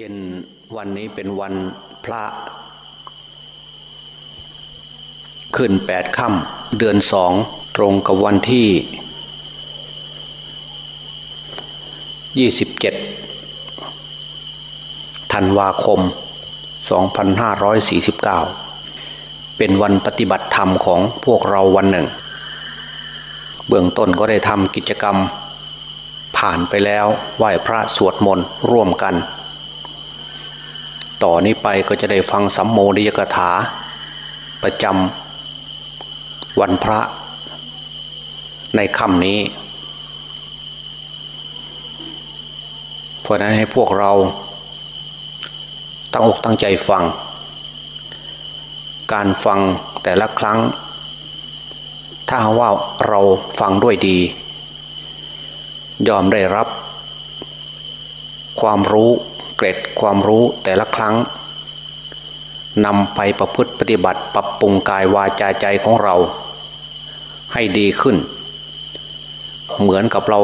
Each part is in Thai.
เย็นวันนี้เป็นวันพระ ขึ้นแปดค่ำเดือนสองตรงกับวันที่ยี่สิบเจ็ดธันวาคม 2549 เป็นวันปฏิบัติธรรมของพวกเราวันหนึ่ง เบื้องต้นก็ได้ทำกิจกรรม ผ่านไปแล้วไหว้พระสวดมนต์ร่วมกัน ต่อนนี้ไปก็จะได้ฟังสัมโมนิยกถา ประจำวันพระในค่ำนี้ เพราะนั้นให้พวกเราตั้งอกตั้งใจฟัง การฟังแต่ละครั้ง ถ้าว่าเราฟังด้วยดี ยอมได้รับ ความรู้ เกร็ดความรู้แต่ละครั้งนำไปประพฤติปฏิบัติปรับปรุงกายวาจาใจของเรา ให้ดีขึ้น เหมือนกับเรา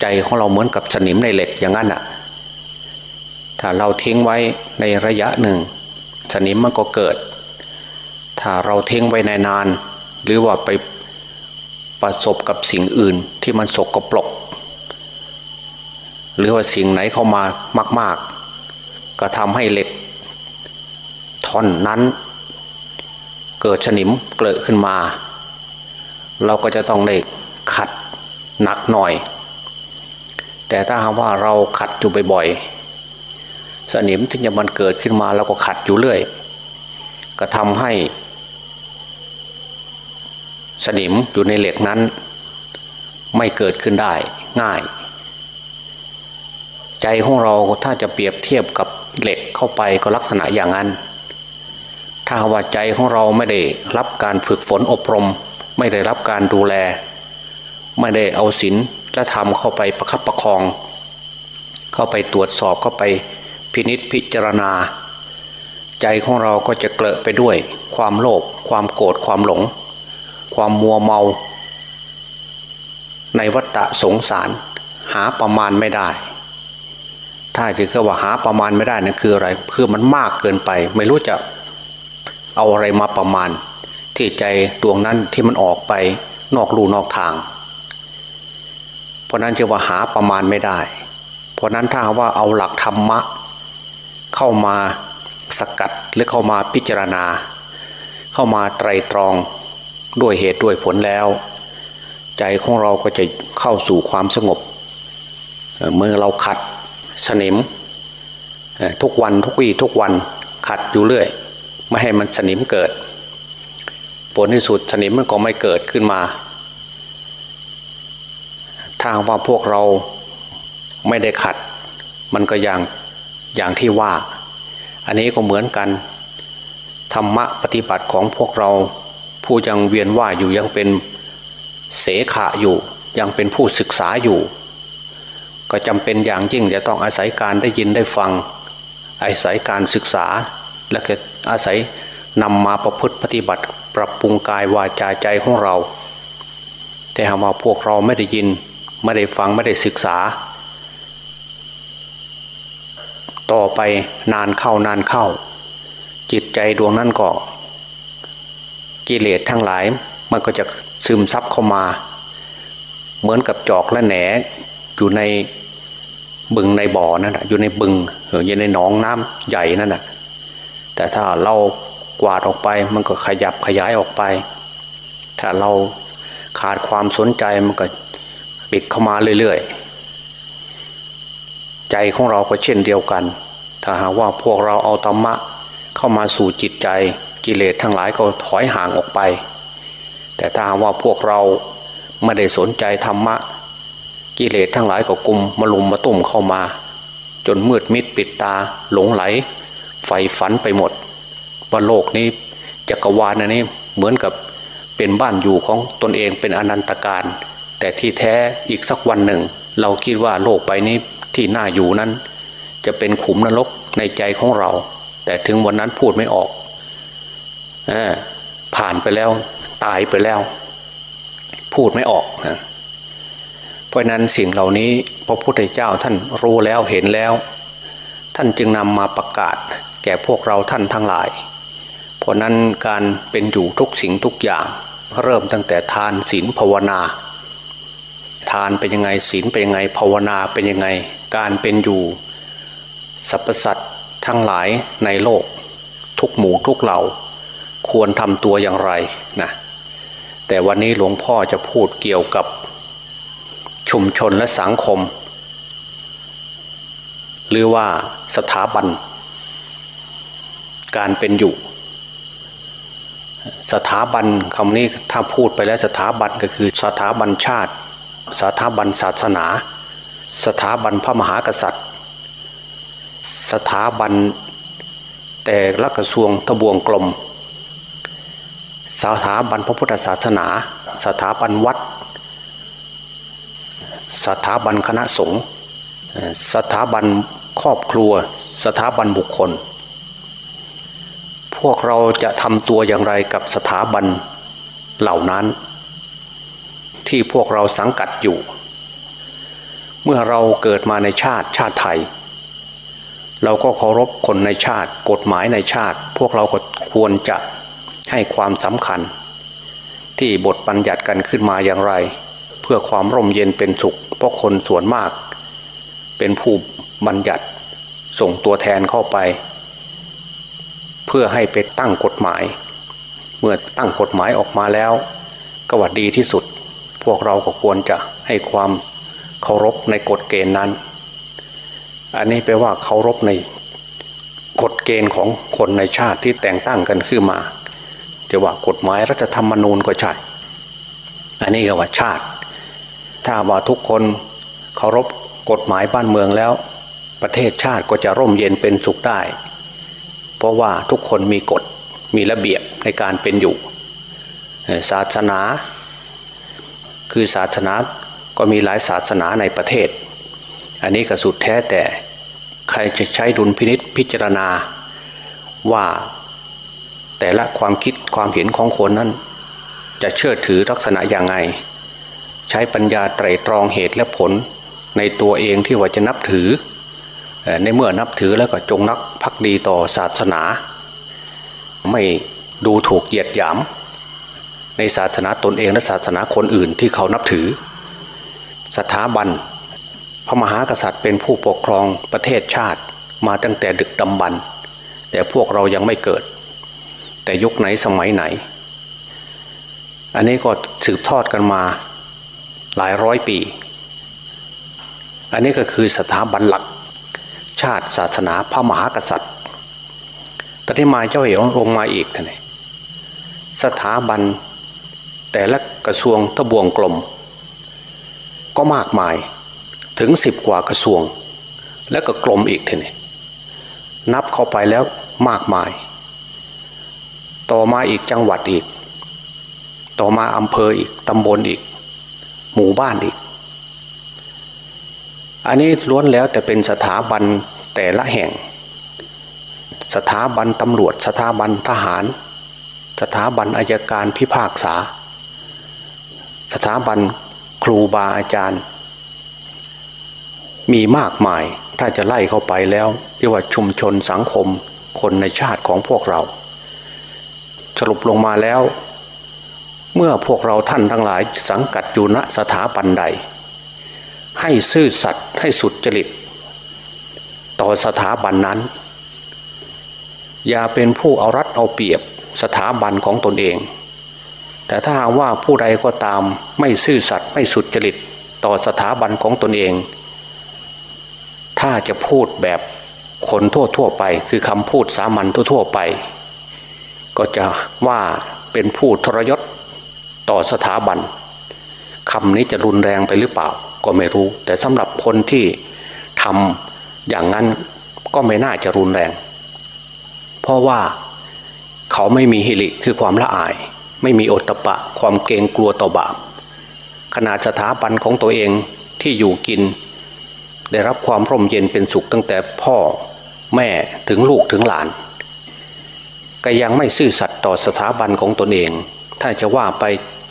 ใจของเราเหมือนกับสนิมในเหล็กอย่างนั้นอะ ถ้าเราทิ้งไว้ในระยะหนึ่ง สนิมมันก็เกิด ถ้าเราทิ้งไว้ในนานหรือว่าไปประสบกับสิ่งอื่นที่มันสกปรก หรือว่าสิ่งไหนเข้ามามาก ๆ ก็ทำให้เหล็กท่อนนั้น เกิดสนิมเกิดขึ้นมา เราก็จะต้องได้ขัดหนักหน่อย แต่ถ้าหากว่าเราขัดอยู่บ่อยๆสนิมที่จะมันเกิดขึ้นมาเราก็ขัดอยู่เรื่อย ก็ทำให้สนิมอยู่ในเหล็กนั้น ไม่เกิดขึ้นได้ง่าย ใจของเราถ้าจะเปรียบเทียบกับเหล็กเข้าไปก็ลักษณะอย่างนั้น ถ้าว่าใจของเราไม่ได้รับการฝึกฝนอบรม ไม่ได้รับการดูแล ไม่ได้เอาศีลและธรรมเข้าไปประคับประคอง เข้าไปตรวจสอบเข้าไปพินิษพิจารณา ใจของเราก็จะเกลอะไปด้วย ความโลภความโกรธความหลง ความมัวเมา ในวัฏฏะสงสาร หาประมาณไม่ได้ ถ้าจะคือว่าหาประมาณไม่ได้นั่นคืออะไรคือมันมากเกินไป ไม่รู้จะเอาอะไรมาประมาณ ที่ใจดวงนั้นที่มันออกไปนอกรูนอกทาง เพราะนั้นจะว่าหาประมาณไม่ได้ เพราะนั้นถ้าว่าเอาหลักธรรมะ เข้ามาสกัดหรือเข้ามาพิจารณา เข้ามาไตรตรองด้วยเหตุด้วยผลแล้ว ใจของเราก็จะเข้าสู่ความสงบเมื่อเราขัด สนิมทุกวันทุกวี่ทุกวันขัดอยู่เรื่อย ไม่ให้มันสนิมเกิด ผลที่สุดสนิมมันก็ไม่เกิดขึ้นมาถ้าว่าพวกเราไม่ได้ขัด มันก็อย่างอย่างที่ว่า อันนี้ก็เหมือนกัน ธรรมะปฏิบัติของพวกเรา ผู้ยังเวียนว่าอยู่ยังเป็นเสขะอยู่ ยังเป็นผู้ศึกษาอยู่ ก็จำเป็นอย่างยิ่งจะต้องอาศัยการได้ยินได้ฟัง อาศัยการศึกษา และก็อาศัยนำมาประพฤติปฏิบัติ ปรับปรุงกายวาจาใจของเรา แต่หากว่าพวกเราไม่ได้ยิน ไม่ได้ฟังไม่ได้ศึกษา ต่อไปนานเข้านานเข้า จิตใจดวงนั้นก็กิเลสทั้งหลายมันก็จะซึมซับเข้ามา เหมือนกับจอกและแหนอยู่ใน บึงในบ่อนั่นแหะอยู่ในบึงอยู่ในหนองน้ำใหญ่นั่นแหะแต่ถ้าเรากวาดออกไปมันก็ขยับขยายออกไป ถ้าเราขาดความสนใจมันก็ปิดเข้ามาเรื่อยๆ ใจของเราก็เช่นเดียวกัน ถ้าหากว่าพวกเราเอาธรรมะเข้ามาสู่จิตใจกิเลสทั้งหลายก็ถอยห่างออกไป แต่ถ้าหากว่าพวกเราไม่ได้สนใจธรรมะ กิเลสทั้งหลายก็กลุ่มมาลุมมาตุ่มเข้ามา จนมืดมิดปิดตาหลงไหลไฟฝันไปหมด ว่าโลกนี้จักรวาลนนี้เหมือนกับเป็นบ้านอยู่ของตนเองเป็นอนันตการ แต่ที่แท้อีกสักวันหนึ่ง เราคิดว่าโลกใบนี้ที่น่าอยู่นั้น จะเป็นขุมนรกในใจของเรา แต่ถึงวันนั้นพูดไม่ออกอผ่านไปแล้ว ตายไปแล้ว พูดไม่ออกนะ เพราะนั้นสิ่งเหล่านี้พระพุทธเจ้าท่านรู้แล้วเห็นแล้ว ท่านจึงนำมาประกาศแก่พวกเราท่านทั้งหลาย เพราะนั้นการเป็นอยู่ทุกสิ่งทุกอย่าง เริ่มตั้งแต่ทานศีลภาวนา ทานเป็นยังไงศีลเป็นยังไงภาวนาเป็นยังไง การเป็นอยู่สรรพสัตว์ทั้งหลายในโลก ทุกหมู่ทุกเหล่า ควรทำตัวอย่างไรนะแต่วันนี้หลวงพ่อจะพูดเกี่ยวกับ ชุมชนและสังคม หรือว่าสถาบัน การเป็นอยู่ สถาบันคำนี้ถ้าพูดไปแล้วสถาบันก็คือสถาบันชาติ สถาบันศาสนา สถาบันพระมหากษัตริย์ สถาบันแต่ละกระทรวงทบวงกลมสถาบันพระพุทธศาสนา สถาบันวัด สถาบันคณะสงฆ์สถาบันครอบครัว สถาบันบุคคล พวกเราจะทำตัวอย่างไรกับสถาบันเหล่านั้น ที่พวกเราสังกัดอยู่ เมื่อเราเกิดมาในชาติชาติไทย เราก็เคารพคนในชาติกฎหมายในชาติ พวกเราก็ควรจะให้ความสำคัญ ที่บทบัญญัติกันขึ้นมาอย่างไร พื่อความร่มเย็นเป็นสุข เพราะคนส่วนมาก เป็นผู้บัญญัติส่งตัวแทนเข้าไป เพื่อให้ไปตั้งกฎหมาย เมื่อตั้งกฎหมายออกมาแล้ว ก็ว่าดีที่สุด พวกเราก็ควรจะให้ความเคารพในกฎเกณฑ์นั้น อันนี้แปลว่าเคารพในกฎเกณฑ์ของคนในชาติที่แต่งตั้งกันขึ้นมาจะว่ากฎหมายรัฐธรรมนูญก็ใช่ อันนี้ก็ว่าชาติ ถ้าว่าทุกคนเคารพกฎหมายบ้านเมืองแล้ว ประเทศชาติก็จะร่มเย็นเป็นสุขได้ เพราะว่าทุกคนมีกฎมีระเบียบในการเป็นอยู่ ศาสนา คือศาสนาก็มีหลายศาสนาในประเทศ อันนี้ก็สุดแท้แต่ใครจะใช้ดุลพินิษพิจารณาว่าแต่ละความคิดความเห็นของคนนั้น จะเชื่อถือลักษณะอย่างไง ใช้ปัญญาไตรตรองเหตุและผลในตัวเองที่ว่าจะนับถือ ในเมื่อนับถือแล้วก็จงนักพักดีต่อศาสนา ไม่ดูถูกเหยียดหยาม ในศาสนาตนเองและศาสนาคนอื่นที่เขานับถือ สถาบัน พระมหากษัตริย์เป็นผู้ปกครองประเทศชาติมาตั้งแต่ดึกดำบรรแต่พวกเรายังไม่เกิด แต่ยุคไหนสมัยไหน อันนี้ก็สืบทอดกันมา หลายร้อยปี อันนี้ก็คือสถาบันหลัก ชาติศาสนาพระมหากษัตริย์ตอนที่มาเจ้าเหวลงมาอีกท่านสถาบันแต่ละกระทรวงทบวงกลม ก็มากมายถึงสิบกว่ากระทรวง แล้วก็กลมอีกท่านนี่นับเข้าไปแล้วมากมาย ต่อมาอีกจังหวัดอีก ต่อมาอำเภออีกตำบลอีก หมู่บ้านอีก อันนี้ล้วนแล้วแต่เป็นสถาบันแต่ละแห่ง สถาบันตำรวจ สถาบันทหาร สถาบันอายการพิพากษา สถาบันครูบาอาจารย์ มีมากมายถ้าจะไล่เข้าไปแล้วเรียกว่าชุมชนสังคมคนในชาติของพวกเรา สรุปลงมาแล้ว เมื่อพวกเราท่านทั้งหลายสังกัดอยู่ณสถาบันใด ให้ซื่อสัตย์ให้สุดจริต ต่อสถาบันนั้น อย่าเป็นผู้เอารัดเอาเปรียบสถาบันของตนเอง แต่ถ้าหากว่าผู้ใดก็ตามไม่ซื่อสัตย์ไม่สุดจริต ต่อสถาบันของตนเอง ถ้าจะพูดแบบคนทั่วทั่วไป คือคำพูดสามัญทั่วๆไป ก็จะว่าเป็นผู้ทรยศ ต่อสถาบันคำนี้จะรุนแรงไปหรือเปล่าก็ไม่รู้ แต่สำหรับคนที่ทำอย่างนั้นก็ไม่น่าจะรุนแรง เพราะว่าเขาไม่มีฮิริคือความละอาย ไม่มีอตตะปะ ความเกรงกลัวต่อบาปขนาดสถาบันของตัวเองที่อยู่กิน ได้รับความร่มเย็นเป็นสุขตั้งแต่พ่อแม่ถึงลูกถึงหลาน ก็ยังไม่ซื่อสัตย์ต่อสถาบันของตนเอง ถ้าจะว่าไป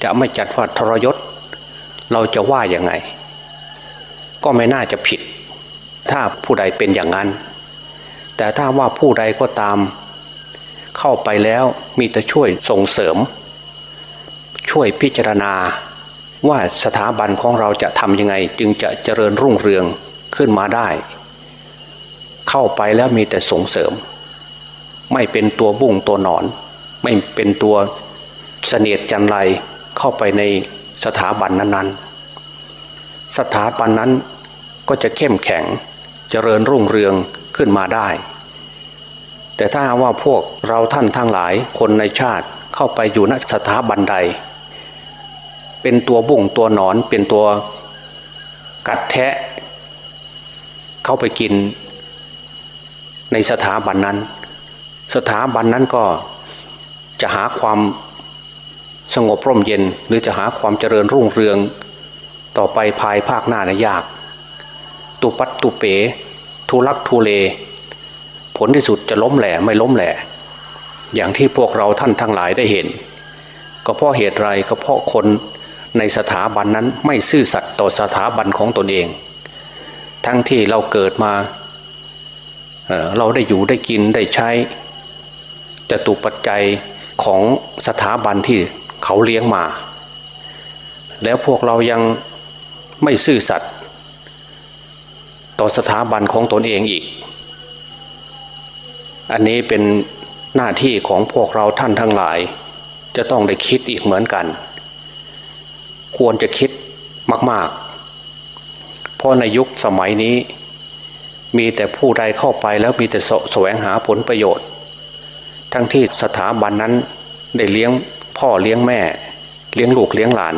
จะไม่จัดว่าทรยศ เราจะว่ายังไง ก็ไม่น่าจะผิด ถ้าผู้ใดเป็นอย่างนั้น แต่ถ้าว่าผู้ใดก็ตาม เข้าไปแล้วมีแต่ช่วยส่งเสริม ช่วยพิจารณาว่าสถาบันของเราจะทำยังไง จึงจะเจริญรุ่งเรืองขึ้นมาได้ เข้าไปแล้วมีแต่ส่งเสริม ไม่เป็นตัวบุ้งตัวหนอน ไม่เป็นตัวเสนียดจันไร เข้าไปในสถาบันนั้นๆ สถาบันนั้นก็จะเข้มแข็งเจริญรุ่งเรืองขึ้นมาได้ แต่ถ้าว่าพวกเราท่านทั้งหลายคนในชาติเข้าไปอยู่ณสถาบันใด เป็นตัวบุ่งตัวหนอนเป็นตัวกัดแทะ เข้าไปกินในสถาบันนั้น สถาบันนั้นก็จะหาความ สงบร่มเย็นหรือจะหาความเจริญรุ่งเรือง ต่อไปภายภาคหน้านะยาก ตุปัตตุเป ทุลักทุเล ผลที่สุดจะล้มแหล่ไม่ล้มแหล่อย่างที่พวกเราท่านทั้งหลายได้เห็น ก็เพราะเหตุไรก็เพราะคนในสถาบันนั้นไม่ซื่อสัตย์ต่อสถาบันของตนเอง ทั้งที่เราเกิดมาเเราได้อยู่ได้กินได้ใช้จะตุปัจจัยของสถาบันที่ เขาเลี้ยงมา แล้วพวกเรายังไม่ซื่อสัตย์ต่อสถาบันของตนเองอีก อันนี้เป็นหน้าที่ของพวกเราท่านทั้งหลาย จะต้องได้คิดอีกเหมือนกัน ควรจะคิดมาก ๆ เพราะในยุคสมัยนี้ มีแต่ผู้ใดเข้าไปแล้วมีแต่แสวงหาผลประโยชน์ ทั้งที่สถาบันนั้นได้เลี้ยง พ่อเลี้ยงแม่ เลี้ยงลูกเลี้ยงหลาน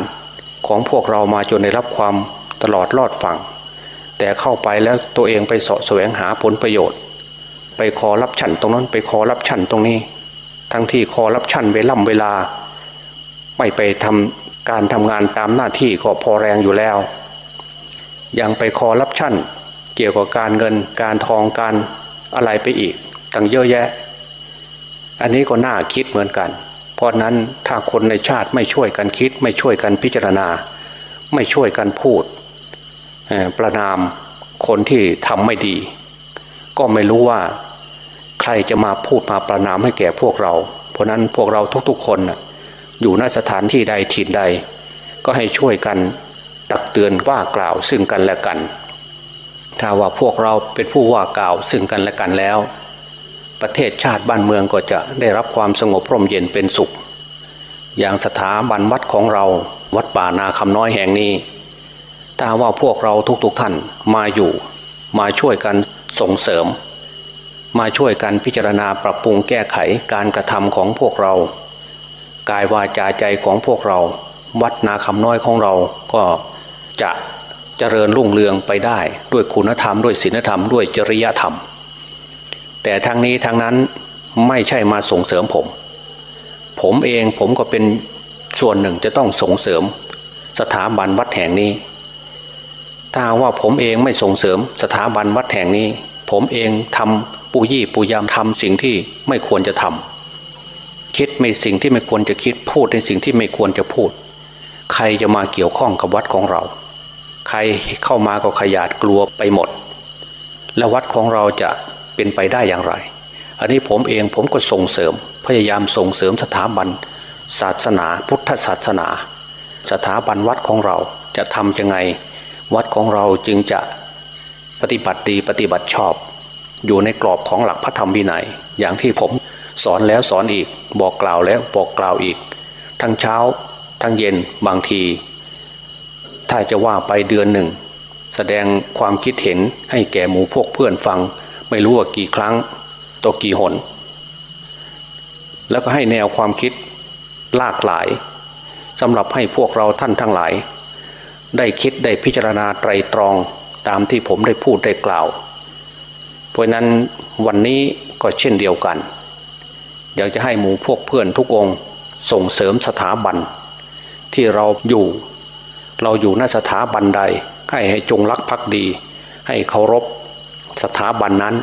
ของพวกเรามาจนได้รับความตลอดรอดฟังแต่เข้าไปแล้วตัวเองไปสาะแสวงหาผลประโยชน์ ไปขอรับฉันตรงนั้นไปขอรับฉันตรงนี้ ทั้งที่ขอรับฉันเวล่ำเวลา ไม่ไปทำการทำงานตามหน้าที่ก็พอแรงอยู่แล้ว ยังไปขอรับฉันเกี่ยวกับการเงินการทองการอะไรไปอีกตั้งเยอะแยะ อันนี้ก็น่าคิดเหมือนกัน ราะนั้นถ้าคนในชาติไม่ช่วยกันคิด ไม่ช่วยกันพิจารณา ไม่ช่วยกันพูด ประนามคนที่ทำไม่ดี ก็ไม่รู้ว่าใครจะมาพูดมาประนามให้แก่พวกเรา เพราะนั้นพวกเราทุกๆคนอยู่ณสถานที่ใดถิ่นใด ก็ให้ช่วยกันตักเตือนว่ากล่าวซึ่งกันและกัน ถ้าว่าพวกเราเป็นผู้ว่ากล่าวซึ่งกันและกันแล้ว ประเทศชาติบ้านเมืองก็จะได้รับความสงบร่มเย็นเป็นสุข อย่างสถาบันวัดของเราวัดป่านาคำน้อยแห่งนี้ ถ้าว่าพวกเราทุกๆทท่านมาอยู่ มาช่วยกันส่งเสริม มาช่วยกันพิจารณาปรับปรุงแก้ไขการกระทำของพวกเรา กายวาจาใจของพวกเรา วัดนาคำน้อยของเราก็จะเจริญรุ่งเรืองไปได้ด้วยคุณธรรมด้วยศีลธรรมด้วยจริยธรรม แต่ทั้งนี้ทั้งนั้นไม่ใช่มาส่งเสริมผม ผมเองผมก็เป็นส่วนหนึ่งจะต้องส่งเสริมสถาบันวัดแห่งนี้ ถ้าว่าผมเองไม่ส่งเสริมสถาบันวัดแห่งนี้ ผมเองทำปูยี่ปูยามทำสิ่งที่ไม่ควรจะทำคิดไม่สิ่งที่ไม่ควรจะคิดพูดในสิ่งที่ไม่ควรจะพูด ใครจะมาเกี่ยวข้องกับวัดของเรา ใครเข้ามาก็ขยาดกลัวไปหมด แล้ววัดของเราจะ เป็นไปได้อย่างไร อันนี้ผมเองผมก็ส่งเสริม พยายามส่งเสริมสถาบัน ศาสนา พุทธศาสนา สถาบันวัดของเราจะทำยังไง วัดของเราจึงจะปฏิบัติดีปฏิบัติชอบ อยู่ในกรอบของหลักพระธรรมวินัย อย่างที่ผมสอนแล้วสอนอีก บอกกล่าวแล้วบอกกล่าวอีก ทั้งเช้า ทั้งเย็นบางที ถ้าจะว่าไปเดือนหนึ่ง แสดงความคิดเห็นให้แก่หมู่พวกเพื่อนฟัง ไม่รู้ว่ากี่ครั้งตัวกี่หน แล้วก็ให้แนวความคิดหลากหลายสำหรับให้พวกเราท่านทั้งหลาย ได้คิดได้พิจารณาไตรตรองตามที่ผมได้พูดได้กล่าว เพราะนั้นวันนี้ก็เช่นเดียวกัน อยากจะให้หมู่พวกเพื่อนทุกองส่งเสริมสถาบัน ที่เราอยู่ เราอยู่ณสถาบันใดให้ให้จงรักภักดี ให้เคารพ สถาบันนั้น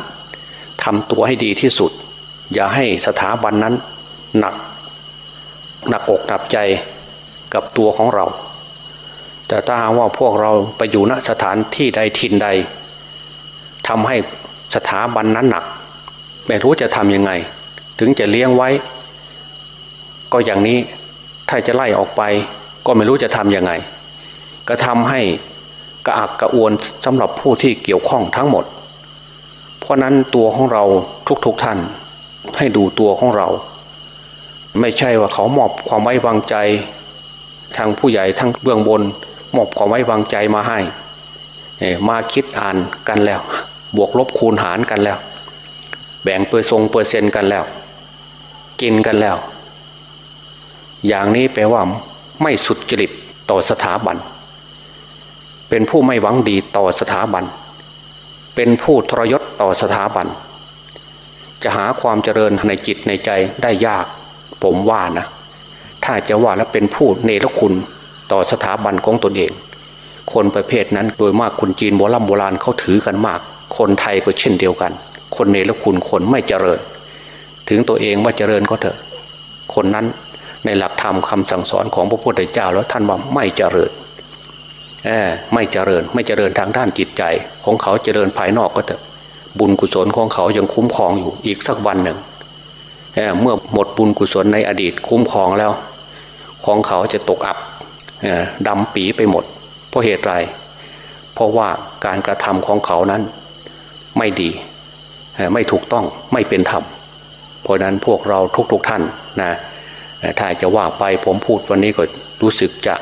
ทำตัวให้ดีที่สุด อย่าให้สถาบันนั้นหนักหนักอกหนักใจกับตัวของเรา แต่ถ้าหากว่าพวกเราไปอยู่ณสถานที่ใดถิ่นใดทำให้สถาบันนั้นหนัก ไม่รู้จะทำยังไง ถึงจะเลี้ยงไว้ ก็อย่างนี้ถ้าจะไล่ออกไป ก็ไม่รู้จะทำยังไง ก็ทำให้กระอักกระอวนสำหรับผู้ที่เกี่ยวข้องทั้งหมด เพราะนั้นตัวของเราทุกๆทท่าน ให้ดูตัวของเรา ไม่ใช่ว่าเขามอบความไว้วางใจ ทางผู้ใหญ่ทั้งเบื้องบนมอบความไว้วางใจมาให้มาคิดอ่านกันแล้ว บวกลบคูณหารกันแล้ว แบ่งเปอร์ทรงเปอร์เซ็นต์กันแล้ว กินกันแล้ว อย่างนี้แปลว่าไม่สุดจริตต่อสถาบัน เป็นผู้ไม่หวังดีต่อสถาบัน เป็นผู้ทรยศ ต่อสถาบัน จะหาความเจริญในจิตในใจได้ยาก ผมว่านะ ถ้าจะว่าแล้วเป็นผู้เนรคุณต่อสถาบันของตนเอง คนประเภทนั้นโดยมากคนจีนโบราณโบราณเขาถือกันมาก คนไทยก็เช่นเดียวกัน คนเนรคุณคนไม่เจริญ ถึงตัวเองว่าเจริญก็เถอะ คนนั้นในหลักธรรมคาสั่งสอนของพระพุทธเจ้าแล้วท่านว่าไม่เจริญไม่เจริญไม่เจริญทางด้านจิตใจ ของเขาเจริญภายนอกก็เถอะ บุญกุศลของเขายังคุ้มครองอยู่อีกสักวันหนึ่งเเมื่อหมดบุญกุศลในอดีตคุ้มครองแล้ว ของเขาจะตกอับดำปีไปหมด เพราะเหตุไร เพราะว่าการกระทำของเขานั้นไม่ดีไม่ถูกต้องไม่เป็นธรรม เพราะนั้นพวกเราทุกๆทท่านนะถ้าจะว่าไปผมพูดวันนี้ก็รู้สึกจะ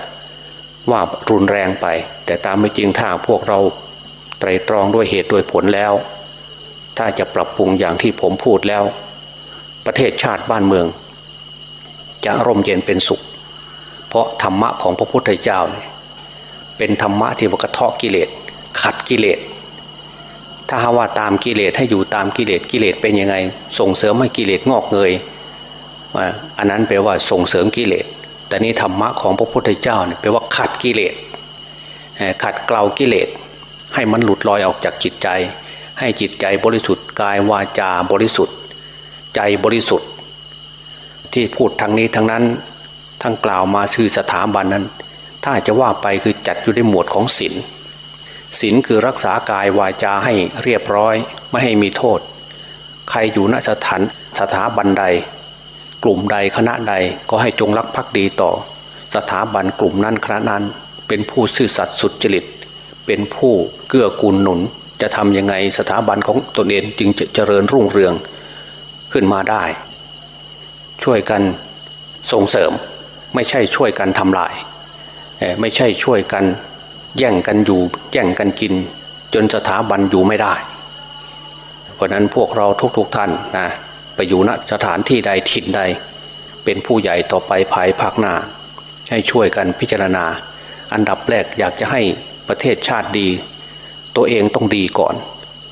ว่ารุนแรงไป แต่ตามไม่จริงถ้าพวกเราไตรตรองด้วยเหตุด้วยผลแล้ว ถ้าจะปรับปรุงอย่างที่ผมพูดแล้ว ประเทศชาติบ้านเมือง จะร่มเย็นเป็นสุข เพราะธรรมะของพระพุทธเจ้าเนี่ยเป็นธรรมะที่วกระเทาะกิเลส ขัดกิเลส ถ้าหาว่าตามกิเลสให้อยู่ตามกิเลสกิเลสเป็นยังไง ส่งเสริมให้กิเลสงอกเงยอันนั้นแปลว่าส่งเสริมกิเลส แต่นี่ธรรมะของพระพุทธเจ้าเนี่ยแปลว่าขัดกิเลสขัดเกลากิเลสให้มันหลุดลอยออกจากจิตใจ ให้จิตใจบริสุทธิ์กายวาจาบริสุทธิ์ ใจบริสุทธิ์ ที่พูดทางนี้ทั้งนั้นทั้งกล่าวมาชื่อสถาบันนั้น ถ้าจะว่าไปคือจัดอยู่ในหมวดของศีลศีลคือรักษากายวาจาให้เรียบร้อยไม่ให้มีโทษ ใครอยู่ณสถานสถาบันใด กลุ่มใดคณะใดก็ให้จงรักภักดีต่อ สถาบันกลุ่มนั้นคณะนั้น เป็นผู้ซื่อสัตย์สุดจริต เป็นผู้เกื้อกูลหนุน จะทำยังไงสถาบันของตนเองจึงจะเจริญรุ่งเรืองขึ้นมาได้ ช่วยกันส่งเสริม ไม่ใช่ช่วยกันทำลาย ไม่ใช่ช่วยกันแย่งกันอยู่แย่งกันกิน จนสถาบันอยู่ไม่ได้ เพราะนั้นพวกเราทุกๆทท่านนะไปอยู่ณสถานที่ใดถิ่นใด เป็นผู้ใหญ่ต่อไปภายภาคหน้า ให้ช่วยกันพิจารณา อันดับแรกอยากจะให้ประเทศชาติดี ตัวเองต้องดีก่อน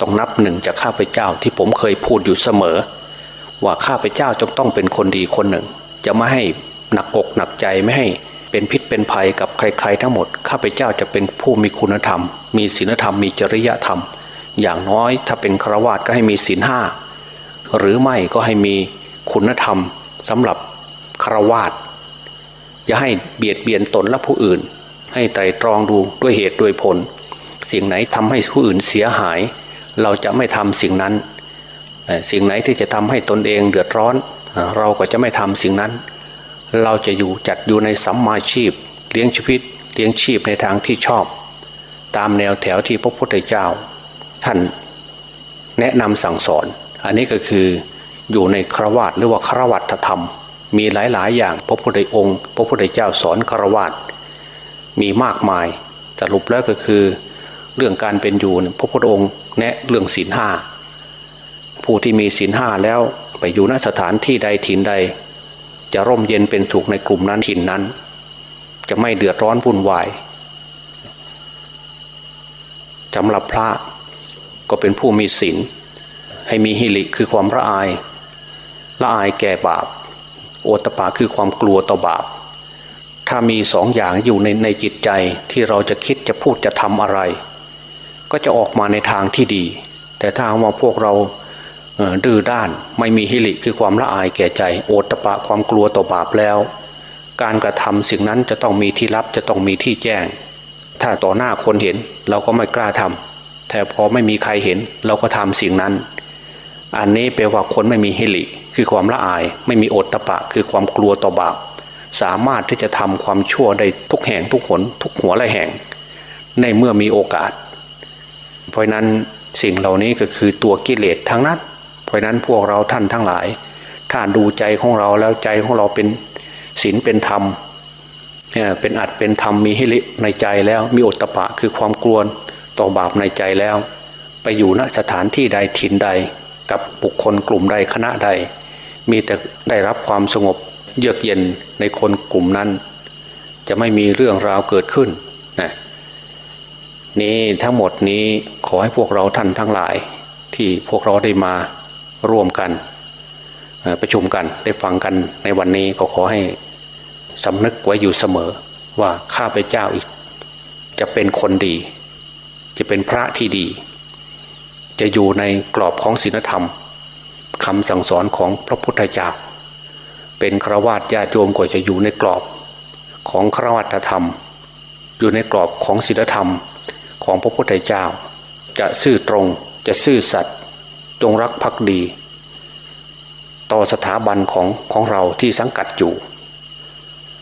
ต้องนับหนึ่งจากข้าพเจ้าที่ผมเคยพูดอยู่เสมอ ว่าข้าพเจ้าจงต้องเป็นคนดีคนหนึ่ง จะไม่ให้หนักอกหนักใจไม่ให้เป็นพิษเป็นภัยกับใคร ๆ ทั้งหมด ข้าพเจ้าจะเป็นผู้มีคุณธรรม มีศีลธรรมมีจริยธรรม อย่างน้อยถ้าเป็นฆราวาสก็ให้มีศีลห้าหรือไม่ก็ให้มีคุณธรรมสำหรับครวาดอย่าให้เบียดเบียนตนและผู้อื่น ให้ไตรตรองดูด้วยเหตุด้วยผล สิ่งไหนทำให้ผู้อื่นเสียหาย เราจะไม่ทำสิ่งนั้น สิ่งไหนที่จะทำให้ตนเองเดือดร้อน เราก็จะไม่ทำสิ่งนั้น เราจะอยู่จัดอยู่ในสัมมาชีพ เลี้ยงชีวิตเลี้ยงชีพในทางที่ชอบ ตามแนวแถวที่พระพุทธเจ้า ท่านแนะนำสั่งสอน อันนี้ก็คืออยู่ในครวาตหรือว่าครวัตธรรม มีหลายๆ อย่างพระพุทธองค์ พระพุทธเจ้าสอนครวาตมีมากมายสรุปแล้วก็คือ เรื่องการเป็นอยู่พระพุทธองค์แนะเรื่องศีลห้าผู้ที่มีศีลห้าแล้วไปอยู่ณสถานที่ใดถิ่นใด จะร่มเย็นเป็นสุขในกลุ่มนั้นถิ่นนั้น จะไม่เดือดร้อนวุ่นวายสำหรับพระก็เป็นผู้มีศีลให้มีฮิริคือความละอายละอายแก่บาป โอตปาคือความกลัวต่อบาป ถ้ามีสองอย่างอยู่ในในจิตใจที่เราจะคิดจะพูดจะทำอะไร ก็จะออกมาในทางที่ดี แต่ถ้าว่าพวกเราดื้อด้านไม่มีฮิริคือความละอายแก่ใจ โอตปะความกลัวต่อบาปแล้ว การกระทำสิ่งนั้นจะต้องมีที่ลับจะต้องมีที่แจ้ง ถ้าต่อหน้าคนเห็นเราก็ไม่กล้าทำแต่พอไม่มีใครเห็นเราก็ทำสิ่งนั้น อันนี้แปลว่าคนไม่มีฮิริคือความละอาย ไม่มีโอตตะปะ คือความกลัวต่อบาป สามารถที่จะทำความชั่วได้ทุกแห่งทุกหนทุกหัวและแห่ง ในเมื่อมีโอกาส เพราะนั้นสิ่งเหล่านี้ก็คือตัวกิเลสทั้งนั้น เพราะนั้นพวกเราท่านทั้งหลาย ถ้าดูใจของเราแล้วใจของเราเป็นศีลเป็นธรรมเป็นอัดเป็นธรรมมีฮิริในใจแล้วมีอตตะปะคือความกลัวต่อบาปในใจแล้ว ไปอยู่ณสถานที่ใดถิ่นใด กับบุคคลกลุ่มใดคณะใด มีแต่ได้รับความสงบเยือกเย็นในคนกลุ่มนั้น จะไม่มีเรื่องราวเกิดขึ้นนะนี้ทั้งหมดนี้ ขอให้พวกเราท่านทั้งหลายที่พวกเราได้มาร่วมกันประชุมกันได้ฟังกันในวันนี้ก็ขอให้สำนึกไว้อยู่เสมอว่าข้าพเจ้าอีก จะเป็นคนดี จะเป็นพระที่ดี จะอยู่ในกรอบของศีลธรรมคำสั่งสอนของพระพุทธเจ้า เป็นครวญญาติโยมก็จะอยู่ในกรอบของครวัตธรรม อยู่ในกรอบของศีลธรรมของพระพุทธเจ้า จะซื่อตรง จะซื่อสัตย์จงรักภักดี ต่อสถาบันของของเราที่สังกัดอยู่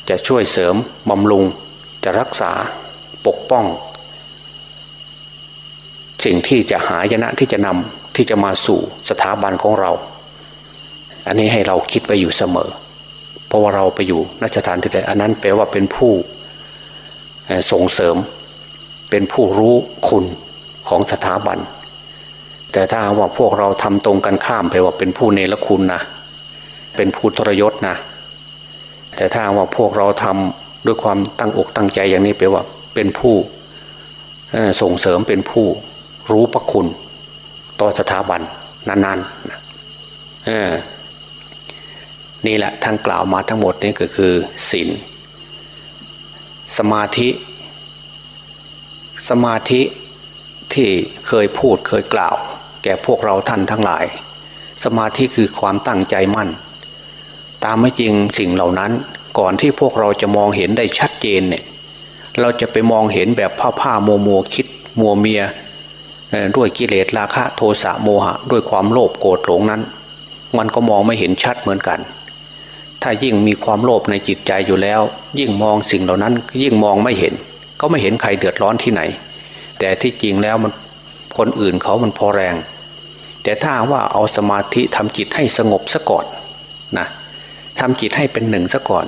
จะช่วยเสริมบำรุง จะรักษาปกป้อง สิ่งที่จะหายนะที่จะนำที่จะมาสู่สถาบันของเรา อันนี้ให้เราคิดไปอยู่เสมอ เพราะว่าเราไปอยู่นัสถานที่ใดอันนั้นแปลว่าเป็นผู้ส่งเสริมเป็นผู้รู้คุณ ของสถาบัน แต่ถ้าว่าพวกเราทำตรงกันข้ามไปว่าเป็นผู้เนรคุณนะเป็นผู้ทรยศนะแต่ถ้าว่าพวกเราทำด้วยความตั้งอกตั้งใจอย่างนี้ไปว่าเป็นผู้ส่งเสริมเป็นผู้รู้พระคุณ ต่อสถาบันนานๆนี่แหละทั้งกล่าวมาทั้งหมดนี่ก็คือศีลสมาธิ สมาธิ ที่เคยพูดเคยกล่าว แก่พวกเราท่านทั้งหลาย สมาธิคือความตั้งใจมั่น ตามไม่จริงสิ่งเหล่านั้นก่อนที่พวกเราจะมองเห็นได้ชัดเจนเนี่ยเราจะไปมองเห็นแบบผ้าผ้าโมโมคิดมัวเมียด้วยกิเลสราคะโทสะโมหะ ด้วยความโลภโกรธหลงนั้น มันก็มองไม่เห็นชัดเหมือนกัน ถ้ายิ่งมีความโลภในจิตใจอยู่แล้ว ยิ่งมองสิ่งเหล่านั้นยิ่งมองไม่เห็น ก็ไม่เห็นใครเดือดร้อนที่ไหน แต่ที่จริงแล้วมันคนอื่นเขามันพอแรง แต่ถ้าว่าเอาสมาธิทำจิตให้สงบซะก่อนนะทำจิตให้เป็นหนึ่งซะก่อน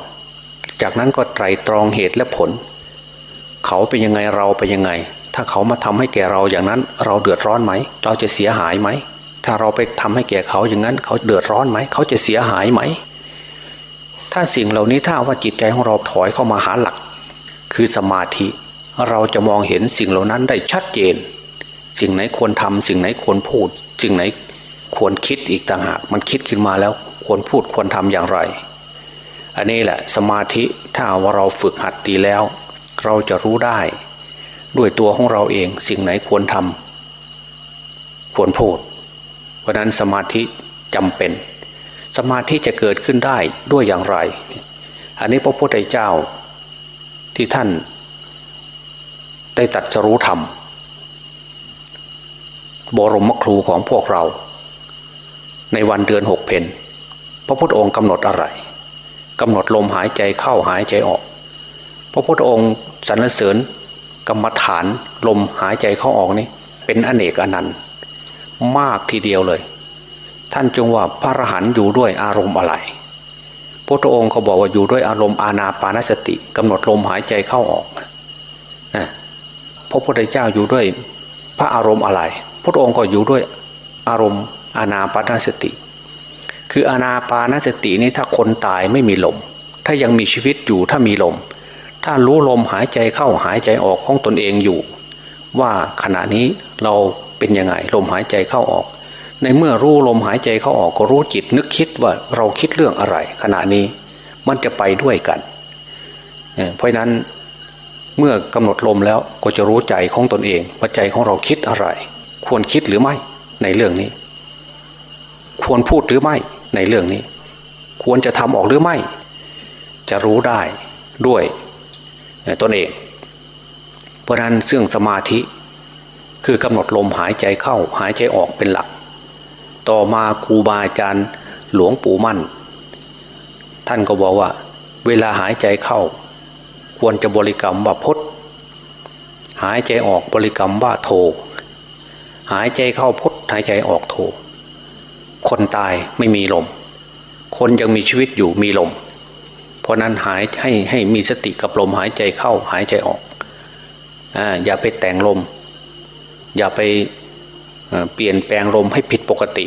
จากนั้นก็ไตรตรองเหตุและผล เขาเป็นยังไงเราเป็นยังไง ถ้าเขามาทำให้แก่เราอย่างนั้น เราเดือดร้อนไหม เราจะเสียหายไหม ถ้าเราไปทำให้แก่เขาอย่างนั้น เขาเดือดร้อนไหม เขาจะเสียหายไหม ถ้าสิ่งเหล่านี้ถ้าว่าจิตใจของเราถอยเข้ามาหาหลัก คือสมาธิ เราจะมองเห็นสิ่งเหล่านั้นได้ชัดเจน สิ่งไหนควรทำสิ่งไหนควรพูด สิ่งไหนควรคิดอีกต่างหากมันคิดขึ้นมาแล้วควรพูดควรทำอย่างไร อันนี้แหละสมาธิถ้าว่าเราฝึกหัดดีแล้ว เราจะรู้ได้ ด้วยตัวของเราเองสิ่งไหนควรทำควรพูด เพราะนั้นสมาธิจำเป็น สมาธิจะเกิดขึ้นได้ด้วยอย่างไร อันนี้พระพุทธเจ้าที่ท่าน ได้ตัดสรู้ธรรม บรมครูของพวกเรา ในวันเดือนหกเพนพระพุทธองค์กำหนดอะไรกำหนดลมหายใจเข้าหายใจออก พระพุทธองค์สรรเสริญกรรมฐานลมหายใจเข้าออกนี่เป็นอเนกอนันต์ มากทีเดียวเลย ท่านจงว่าพระอรหันต์อยู่ด้วยอารมณ์อะไรพระองค์เขาบอกว่าอยู่ด้วยอารมณ์อาณาปานสติกำหนดลมหายใจเข้าออก พระพุทธเจ้าอยู่ด้วยพระอารมณ์อะไร พระองค์ก็อยู่ด้วยอารมณ์อาณาปานสติ คืออาณาปานสตินี้ถ้าคนตายไม่มีลม ถ้ายังมีชีวิตอยู่ถ้ามีลม ถ้ารู้ลมหายใจเข้าหายใจออกของตนเองอยู่ ว่าขณะนี้เราเป็นยังไงลมหายใจเข้าออก ในเมื่อรู้ลมหายใจเข้าออกก็รู้จิตนึกคิดว่าเราคิดเรื่องอะไร ขณะนี้มันจะไปด้วยกัน เพราะนั้น เมื่อกำหนดลมแล้วก็จะรู้ใจของตนเองว่าใจของเราคิดอะไร ควรคิดหรือไม่ในเรื่องนี้ ควรพูดหรือไม่ในเรื่องนี้ ควรจะทำออกหรือไม่ จะรู้ได้ด้วยตนเอง เพราะนั้นเสื่องสมาธิ คือกำหนดลมหายใจเข้าหายใจออกเป็นหลัก ต่อมาครูบาอาจารย์หลวงปู่มั่น ท่านก็บอกว่า เวลาหายใจเข้า ควรจะบริกรรมว่าพดหายใจออกบริกรรมว่าโท หายใจเข้าพดหายใจออกโท คนตายไม่มีลม คนยังมีชีวิตอยู่มีลม เพราะนั้นหายให้ให้มีสติกับลมหายใจเข้าหายใจออกอ่าอย่าไปแต่งลม อย่าไปเปลี่ยนแปลงลมให้ผิดปกติ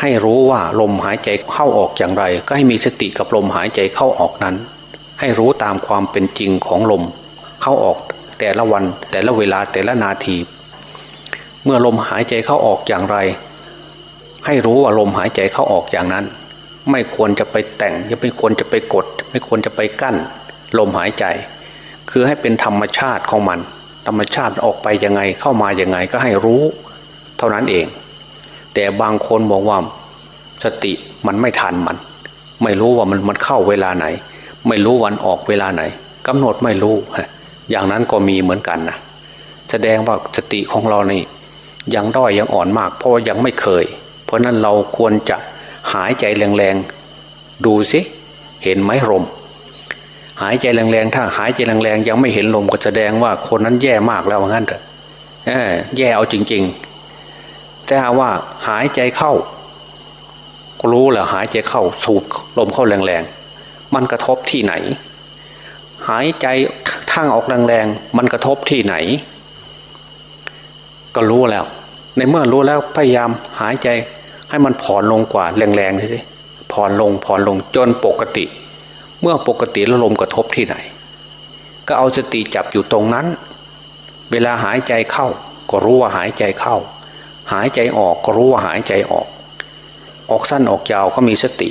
ให้รู้ว่าลมหายใจเข้าออกอย่างไร ก็ให้มีสติกับลมหายใจเข้าออกนั้น ให้รู้ตามความเป็นจริงของลม เข้าออกแต่ละวันแต่ละเวลาแต่ละนาที เมื่อลมหายใจเข้าออกอย่างไร ให้รู้ว่าลมหายใจเข้าออกอย่างนั้น ไม่ควรจะไปแต่งไม่ควรจะไปกด ไม่ควรจะไปกั้น ลมหายใจ คือให้เป็นธรรมชาติของมัน ธรรมชาติออกไปยังไงเข้ามายังไงก็ให้รู้ เท่านั้นเอง แต่บางคนบอกว่าสติมันไม่ทันมัน ไม่รู้ว่ามันมันเข้าเวลาไหน ไม่รู้วันออกเวลาไหนกำหนดไม่รู้อย่างนั้นก็มีเหมือนกันนะแสดงว่าสติของเรานี่ยังด้อยยังอ่อนมาก เพราะว่ายังไม่เคย เพราะนั้นเราควรจะหายใจแรงๆดูสิเห็นไหมลมหายใจแรงๆถ้าหายใจแรงๆยังไม่เห็นลมก็แสดงว่าคนนั้นแย่มากแล้วงั้นเถอะแย่เอาจริง ๆ แต่ว่าหายใจเข้าก็รู้แหละหายใจเข้าสูบลมเข้าแรงๆ มันกระทบที่ไหน หายใจทั้งออกแรงๆมันกระทบที่ไหน ก็รู้แล้ว ในเมื่อรู้แล้วพยายามหายใจให้มันผ่อนลงกว่าแรงๆสิผ่อนลงผ่อนลงจนปกติ เมื่อปกติแล้วลมกระทบที่ไหน ก็เอาสติจับอยู่ตรงนั้น เวลาหายใจเข้า ก็รู้ว่าหายใจเข้า หายใจออกก็รู้ว่าหายใจออก ออกสั้นออกยาวก็มีสติ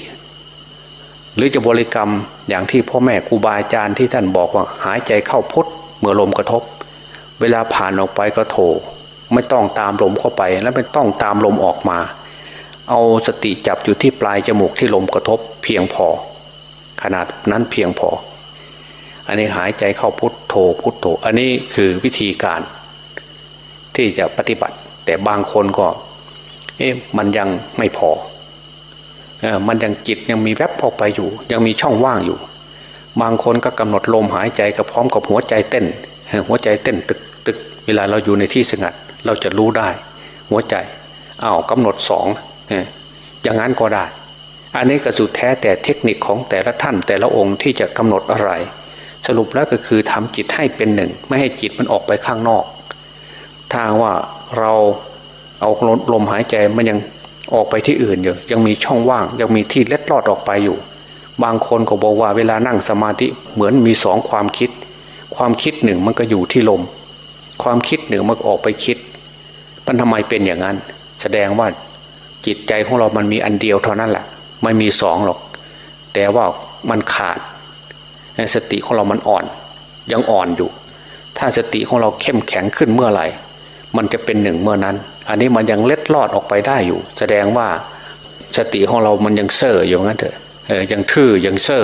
หรือจะบริกรรมอย่างที่พ่อแม่ครูบาอาจารย์ที่ท่านบอกว่าหายใจเข้าพุทเมื่อลมกระทบ เวลาผ่านออกไปก็โถ ไม่ต้องตามลมเข้าไป และไม่ต้องตามลมออกมา เอาสติจับอยู่ที่ปลายจมูกที่ลมกระทบ เพียงพอ ขนาดนั้นเพียงพอ อันนี้หายใจเข้าพุทโธพุทโธอันนี้คือวิธีการ ที่จะปฏิบัติ แต่บางคนก็ เอ๊ะมันยังไม่พอเออ มันยังจิตยังมีแวบออกไปอยู่ ยังมีช่องว่างอยู่ บางคนก็กำหนดลมหายใจกับพร้อมกับหัวใจเต้น หัวใจเต้นตึกตึกเวลาเราอยู่ในที่สงัด เราจะรู้ได้ หัวใจอ้าวกำหนดสองอย่างนั้นก็ได้ อันนี้ก็สุดแท้แต่เทคนิคของแต่ละท่านแต่ละองค์ที่จะกำหนดอะไร สรุปแล้วก็คือทำจิตให้เป็นหนึ่ง ไม่ให้จิตมันออกไปข้างนอกถ้าว่าเราเอาลมหายใจมันยัง ออกไปที่อื่นอยู่ยังมีช่องว่าง ยังมีที่เล็ดลอดออกไปอยู่ บางคนก็บอกว่าเวลานั่งสมาธิเหมือนมีสองความคิด ความคิดหนึ่งมันก็อยู่ที่ลม ความคิดหนึ่งมันออกไปคิดมันทำไมเป็นอย่างนั้น แสดงว่าจิตใจของเรามันมีอันเดียวเท่านั้นแหละไม่มีสองหรอก แต่ว่ามันขาดสติของเรามันอ่อน ยังอ่อนอยู่ ถ้าสติของเราเข้มแข็งขึ้นเมื่อไหร่ มันจะเป็นหนึ่งเมื่อนั้น อันนี้มันยังเล็ดลอดออกไปได้อยู่ แสดงว่าสติของเรามันยังเซ่ออยู่งั้นเถอะยังทื่อยังเซ่อ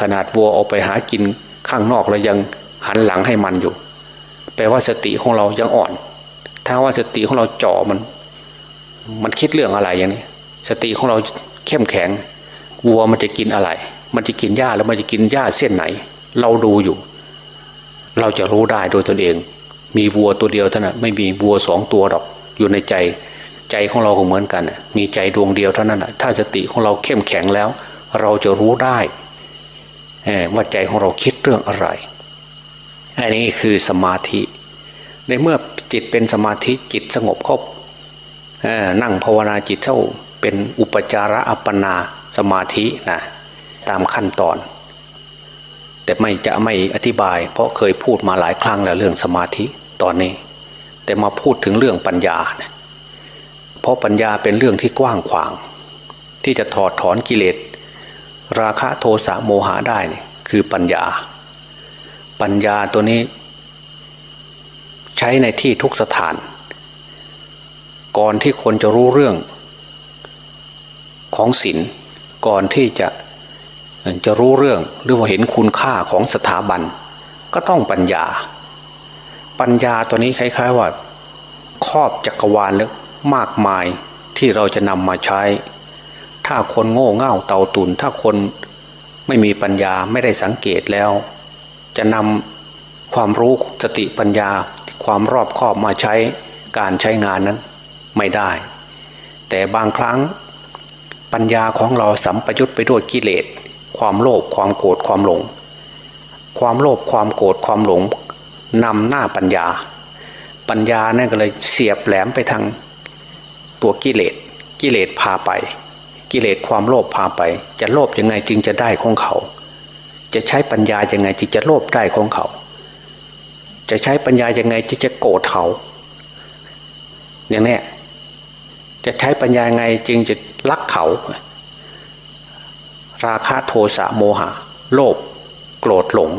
ขนาดวัวออกไปหากินข้างนอกแล้วยังหันหลังให้มันอยู่ แปลว่าสติของเรายังอ่อน ถ้าว่าสติของเราจ่อมัน มันคิดเรื่องอะไรอย่างนี้ สติของเราเข้มแข็ง วัวมันจะกินอะไร มันจะกินหญ้าแล้วมันจะกินหญ้าเส้นไหน เราดูอยู่ เราจะรู้ได้โดยตนเอง มีวัวตัวเดียวเท่านั้นไม่มีวัวสองตัวหรอกอยู่ในใจ ใจของเราก็เหมือนกัน มีใจดวงเดียวเท่านั้นถ้าสติของเราเข้มแข็งแล้ว เราจะรู้ได้ว่าใจของเราคิดเรื่องอะไร อันนี้คือสมาธิ ในเมื่อจิตเป็นสมาธิจิตสงบครบนั่งภาวนาจิตเท่าเป็นอุปจาระอัปปนาสมาธินะตามขั้นตอน แต่ไม่จะไม่อธิบาย เพราะเคยพูดมาหลายครั้งแล้วเรื่องสมาธิ ตอนนี้ แต่มาพูดถึงเรื่องปัญญา เพราะปัญญาเป็นเรื่องที่กว้างขวาง ที่จะถอดถอนกิเลส ราคะโทสะโมหะได้นี่คือปัญญา ปัญญาตัวนี้ ใช้ในที่ทุกสถาน ก่อนที่คนจะรู้เรื่องของศีลก่อนที่จะจะรู้เรื่องหรือว่าเห็นคุณค่าของสถาบัน ก็ต้องปัญญา ปัญญาตัวนี้คล้ายๆว่าครอบจักรวาลแล้วมากมายที่เราจะนำมาใช้ ถ้าคนโง่เง่าเต่าตุนถ้าคนไม่มีปัญญาไม่ได้สังเกตแล้ว จะนำความรู้สติปัญญาความรอบคอบมาใช้การใช้งานนั้นไม่ได้ แต่บางครั้งปัญญาของเราสัมปยุตไปด้วยกิเลส ความโลภความโกรธความหลง ความโลภความโกรธความหลง นำหน้าปัญญา ปัญญาเนั่นก็เลยเสียบแหลมไปทางตัวกิเลสกิเลสพาไป กิเลสความโลภพาไป จะโลภยังไงจึงจะได้ของเขา จะใช้ปัญญายังไงจึงจะโลภได้ของเขา จะใช้ปัญญายังไงจึงจะโกรธเขาอย่างนี้จะใช้ปัญญาไงจึงจะรักเขา ราคะโทสะโมหะ โลภโกรธหลง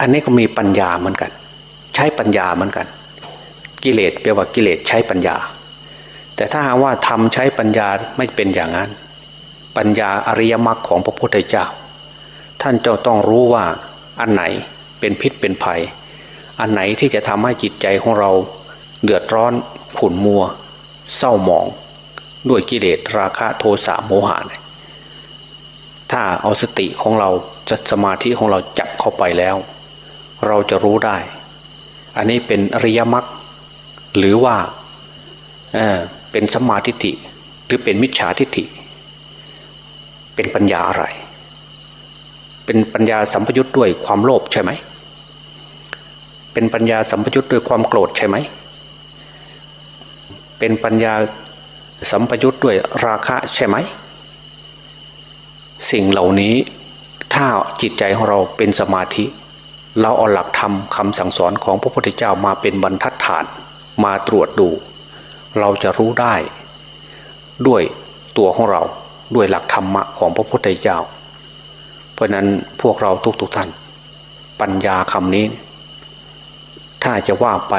อันนี้ก็มีปัญญาเหมือนกัน ใช้ปัญญาเหมือนกัน กิเลสแปลว่ากิเลสใช้ปัญญา แต่ถ้าหากว่าทำใช้ปัญญาไม่เป็นอย่างนั้น ปัญญาอริยมรรคของพระพุทธเจ้า ท่านเจ้าต้องรู้ว่าอันไหนเป็นพิษเป็นภัย อันไหนที่จะทำให้จิตใจของเราเดือดร้อนขุ่นมัว เศร้าหมอง ด้วยกิเลสราคะโทสะโมหะถ้าเอาสติของเราจัดสมาธิของเราจับเข้าไปแล้ว เราจะรู้ได้ อันนี้เป็นอริยมรรคหรือว่าเเป็นสมาธิิหรือเป็นมิจฉาทิฏฐิ เป็นปัญญาอะไร เป็นปัญญาสัมพยุตด้วยความโลภใช่ไหม เป็นปัญญาสัมพยุตด้วยความโกรธใช่ไหม เป็นปัญญาสัมปยุทธ์ด้วยราคะใช่ไหม สิ่งเหล่านี้ถ้าจิตใจของเราเป็นสมาธิ เราเอาหลักธรรมคำสั่งสอนของพระพุทธเจ้ามาเป็นบรรทัดฐานมาตรวจดู เราจะรู้ได้ ด้วยตัวของเราด้วยหลักธรรมะของพระพุทธเจ้า เพราะนั้นพวกเราทุกๆทท่าน ปัญญาคำนี้ ถ้าจะว่าไป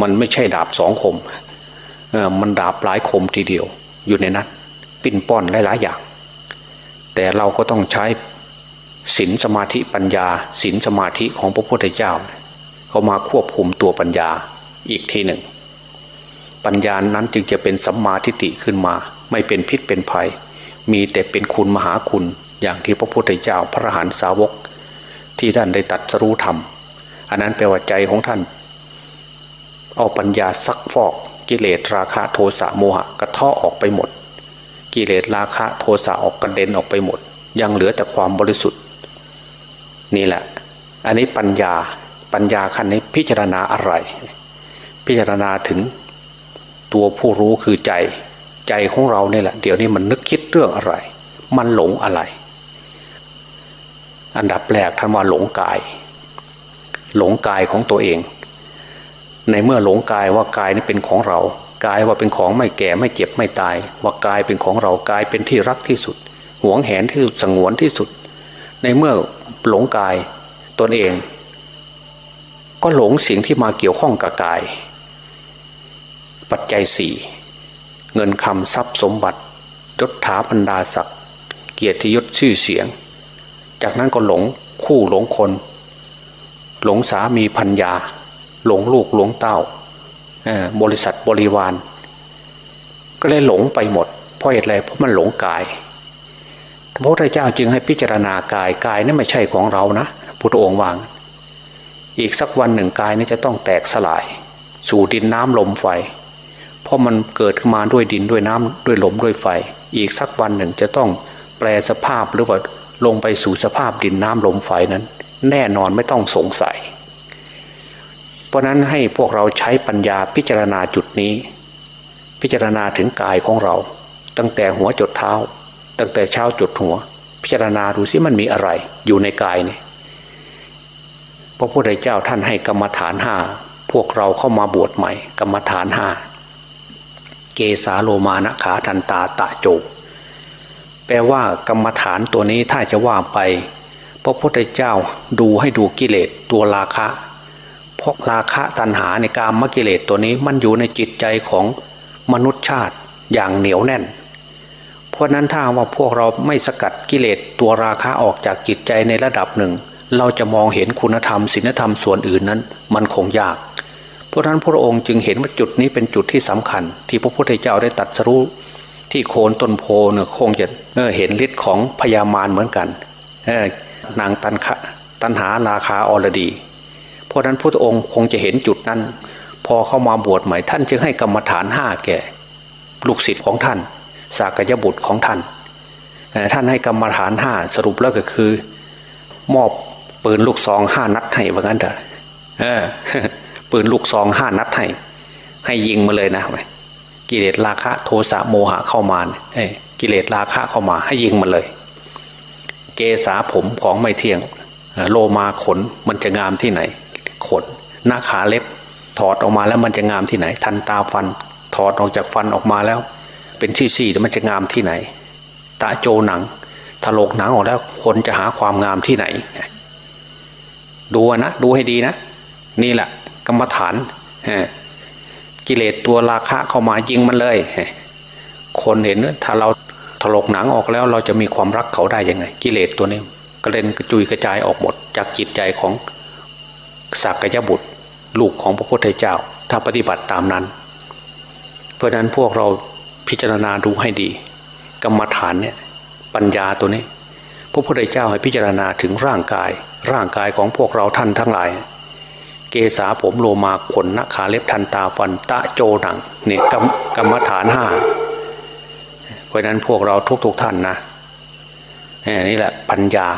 มันไม่ใช่ดาบสองคมมันดาบหลายคมทีเดียวอยู่ในนั้น ปิ่นป้อนหลายๆอย่าง แต่เราก็ต้องใช้ ศีลสมาธิปัญญาศีลสมาธิของพระพุทธเจ้าเขามาควบคุมตัวปัญญาอีกทีหนึ่ง ปัญญานั้นจึงจะเป็นสัมมาทิฏฐิขึ้นมา ไม่เป็นพิษเป็นภัย มีแต่เป็นคุณมหาคุณอย่างที่พระพุทธเจ้าพระหันสาวก ที่ท่านได้ตัดสรู้ธรรม อันนั้นแปลว่าใจของท่าน เอาปัญญาซักฟอกกิเลสราคะโทสะโมหะกระท่อออกไปหมด กิเลสราคะโทสะออกกระเด็นออกไปหมด ยังเหลือแต่ความบริสุทธิ์ นี่แหละ อันนี้ปัญญาปัญญาขั้นนี้พิจารณาอะไร พิจารณาถึงตัวผู้รู้คือใจใจของเราเนี่ยแหละ เดี๋ยวนี้มันนึกคิดเรื่องอะไร มันหลงอะไร อันดับแรกท่านว่าหลงกาย หลงกายของตัวเอง ในเมื่อหลงกายว่ากายนี่เป็นของเรากายว่าเป็นของไม่แก่ไม่เจ็บไม่ตาย ว่ากายเป็นของเรากายเป็นที่รักที่สุดหวงแหนที่สุดสงวนที่สุด ในเมื่อ หลงกายตนเอง ก็หลงสิ่งที่มาเกี่ยวข้องกับกาย ปัจจัยสี่เงินคำทรัพย์สมบัติยศถาบรรดาศักดิ์เกียรติยศชื่อเสียง จากนั้นก็หลงคู่หลงคน หลงสามีพัญญา หลงลูกหลงเต้าบริษัทบริวาร ก็เลยหลงไปหมด เพราะเหตุอะไรเพราะมันหลงกาย พระพุทธเจ้าจึงให้พิจารณากายกายนี่ไม่ใช่ของเรานะพุทธองค์วาง อีกสักวันหนึ่งกายนี่จะต้องแตกสลาย สู่ดินน้ำลมไฟ เพราะมันเกิดขึ้นมาด้วยดินด้วยน้ำด้วยลมด้วยไฟ อีกสักวันหนึ่งจะต้องแปลสภาพหรือว่าลงไปสู่สภาพดินน้ำลมไฟนั้น แน่นอนไม่ต้องสงสัย เพราะนั้นให้พวกเราใช้ปัญญาพิจารณาจุดนี้ พิจารณาถึงกายของเรา ตั้งแต่หัวจดเท้า ตั้งแต่เช้าจุดหัว พิจารณาดูซิมันมีอะไร อยู่ในกายนี่พระพุทธเจ้าท่านให้กรรมฐานห้าพวกเราเข้ามาบวชใหม่ กรรมฐานห้าเกสาโลมานะขาทันตาตะโจแปลว่ากรรมฐานตัวนี้ถ้าจะว่าไปพระพุทธเจ้าดูให้ดูกิเลสตัวราคะเพราะราคะตัณหาในกามมกิเลสตัวนี้มันอยู่ในจิตใจของมนุษย์ชาติอย่างเหนียวแน่น เพราะนั้นถ้าว่าพวกเราไม่สกัดกิเลสตัวราคะออกจากจิตใจในระดับหนึ่ง เราจะมองเห็นคุณธรรมศีลธรรมส่วนอื่นนั้น มันคงยาก เพราะนั้นพระองค์จึงเห็นว่าจุดนี้เป็นจุดที่สำคัญ ที่พระพุทธเจ้าได้ตัดสรู้ที่โคนต้นโพเนี่ยคงจะเเห็นฤทธิ์ของพญามารเหมือนกันนางตันคะตันหาราคาอรดี เพราะนั้นพระองค์คงจะเห็นจุดนั้น พอเข้ามาบวชใหม่ท่านจึงให้กรรมฐานห้าแก่ ลูกศิษย์ของท่าน สากยบุตรของท่าน ท่านให้กรรมฐานห้าสรุปแล้วก็คือ มอบปืนลูกซองห้านัดให้ว่างั้นเถอะปืนลูกซองห้านัดให้ ให้ยิงมาเลยนะกิเลสราคะโทสะโมหะเข้ามากิเลสราคะเข้ามา ให้ยิงมาเลย เกษาผมของไม่เที่ยง โลมาขนมันจะงามที่ไหน ขน หน้าขาเล็บ ถอดออกมาแล้วมันจะงามที่ไหน ทันตาฟัน ถอดออกจากฟันออกมาแล้ว เป็นที่สี่มันจะงามที่ไหนตาโจหนังถลกหนังออกแล้วคนจะหาความงามที่ไหน ดูนะดูให้ดีนะ นี่แหละ กรรมฐานกิเลสตัวราคะเข้ามายิงมันเลย คนเห็นถ้าเราถลกหนังออกแล้วเราจะมีความรักเขาได้ยังไง กิเลสตัวนี้กระเด็นกระจุยกระจายออกหมด จากจิตใจของสักยบุตร ลูกของพระพุทธเจ้า ถ้าปฏิบัติตามนั้น เพราะนั้นพวกเรา พิจารณาดูให้ดี กรรมฐานเนี่ยปัญญาตัวนี้ พระพุทธเจ้าให้พิจารณาถึงร่างกาย ร่างกายของพวกเราท่านทั้งหลาย เกษาผมโลมาขนนักขาเล็บทันตาฟันตะโจหนังเนี่ยกรรมกรรมฐานห้าเพราะนั้นพวกเราทุกๆทท่านนะนี่แหละปัญญา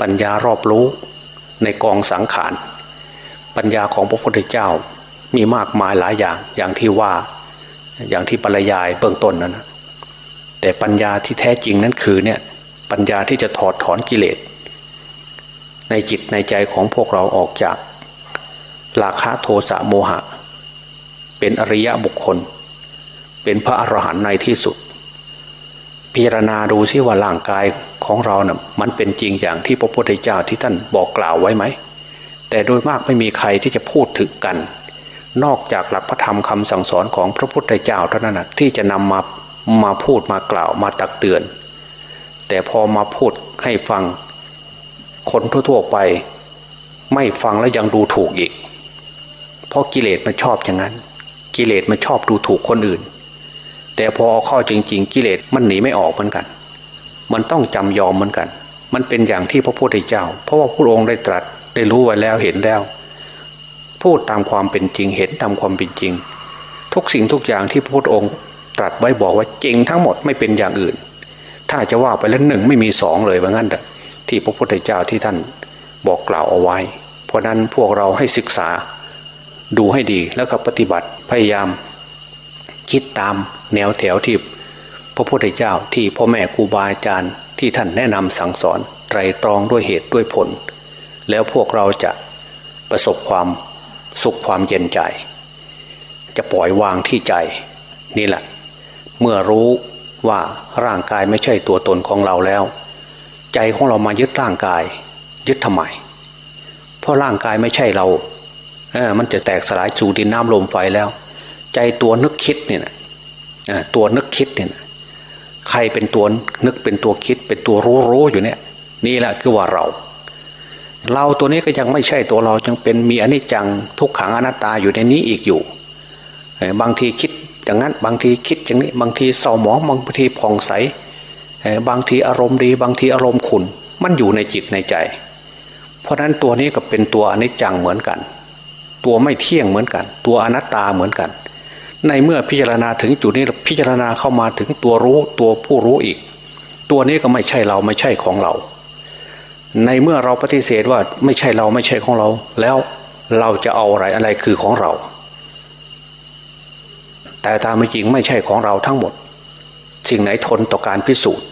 ปัญญารอบรู้ในกองสังขาร ปัญญาของพระพุทธเจ้ามีมากมายหลายอย่างอย่างที่ว่า อย่างที่ปรยายเบื้องต้นนั้นแต่ปัญญาที่แท้จริงนั้นคือเนี่ยปัญญาที่จะถอดถอนกิเลส ในจิตในใจของพวกเราออกจากราคะโทสะโมหะ เป็นอริยะบุคคล เป็นพระอรหันต์ในที่สุด พิจารณาดูซิว่าร่างกายของเรานะ่ะมันเป็นจริงอย่างที่พระพุทธเจ้าที่ท่านบอกกล่าวไว้ไหมแต่โดยมากไม่มีใครที่จะพูดถึงกัน นอกจากหลักพระธรรมคำสั่งสอนของพระพุทธเจ้าเท่านั้นนะที่จะนำมามาพูดมากล่าวมาตักเตือน แต่พอมาพูดให้ฟังคนทั่วๆไป ไม่ฟังแล้วยังดูถูกอีก เพราะกิเลสมันชอบอย่างนั้น กิเลสมันชอบดูถูกคนอื่น แต่พอเอาเข้าจริง ๆ กิเลสมันหนีไม่ออกเหมือนกัน มันต้องจำยอมเหมือนกัน มันเป็นอย่างที่พระพุทธเจ้า เพราะว่าพระองค์ได้ตรัสได้รู้ไว้แล้วเห็นแล้ว พูดตามความเป็นจริงเห็นตามความเป็นจริง ทุกสิ่งทุกอย่างที่พระพุทธองค์ ตรัสไว้บอกว่าจริงทั้งหมดไม่เป็นอย่างอื่น ถ้าจะว่าไปแล้วหนึ่งไม่มีสองเลยว่างั้นเถอะที่พระพุทธเจ้าที่ท่านบอกกล่าวเอาไว้ เพราะนั้นพวกเราให้ศึกษาดูให้ดีแล้วก็ปฏิบัติพยายาม คิดตามแนวแถวที่พระพุทธเจ้าที่พ่อแม่ครูบาอาจารย์ที่ท่านแนะนำสั่งสอนไตรตรองด้วยเหตุด้วยผล แล้วพวกเราจะประสบความ สุขความเย็นใจ จะปล่อยวางที่ใจนี่แหละ เมื่อรู้ว่าร่างกายไม่ใช่ตัวตนของเราแล้ว ใจของเรามายึดร่างกาย ยึดทำไม เพราะร่างกายไม่ใช่เราเอามันจะแตกสลายสู่ดินน้ำลมไฟแล้ว ใจตัวนึกคิดเนี่ยตัวนึกคิดเนี่ยใครเป็นตัวนึกเป็นตัวคิดเป็นตัวรู้รู้อยู่เนี่ย นี่แหละคือว่าเรา เราตัวนี้ก็ยังไม่ใช่ตัวเรายังเป็นมีอนิจจังทุกขังอนัตตาอยู่ในนี้อีกอยู่ บางทีคิดอย่างนั้นบางทีคิดอย่างนี้ บางทีเศร้าหมองบางทีผ่องใสบางทีอารมณ์ดี บางทีอารมณ์ขุนมันอยู่ในจิตในใจ เพราะนั้นตัวนี้ก็เป็นตัวอนิจจังเหมือนกัน ตัวไม่เที่ยงเหมือนกัน ตัวอนัตตาเหมือนกัน ในเมื่อพิจารณาถึงจุดนี้พิจารณาเข้ามาถึงตัวรู้ตัวผู้รู้อีก ตัวนี้ก็ไม่ใช่เราไม่ใช่ของเรา ในเมื่อเราปฏิเสธว่าไม่ใช่เราไม่ใช่ของเรา แล้วเราจะเอาอะไรอะไรคือของเรา แต่ตามจริงไม่ใช่ของเราทั้งหมด สิ่งไหนทนต่อการพิสูจน์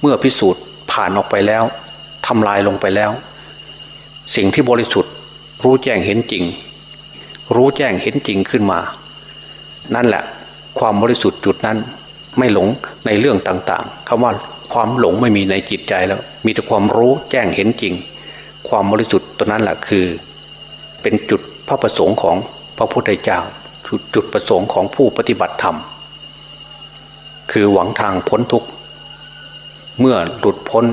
เมื่อพิสูจน์ผ่านออกไปแล้วทำลายลงไปแล้ว สิ่งที่บริสุทธิ์รู้แจ้งเห็นจริง รู้แจ้งเห็นจริงขึ้นมา นั่นแหละ ความบริสุทธิ์จุดนั้นไม่หลงในเรื่องต่างๆคำว่า ความหลงไม่มีในจิตใจแล้ว มีแต่ความรู้แจ้งเห็นจริง ความบริสุทธิ์ตัวนั้นแหละคือ เป็นจุดพระประสงค์ของพระพุทธเจ้าจุดจุดประสงค์ของผู้ปฏิบัติธรรม คือหวังทางพ้นทุกข์เมื่อหลุดพ้น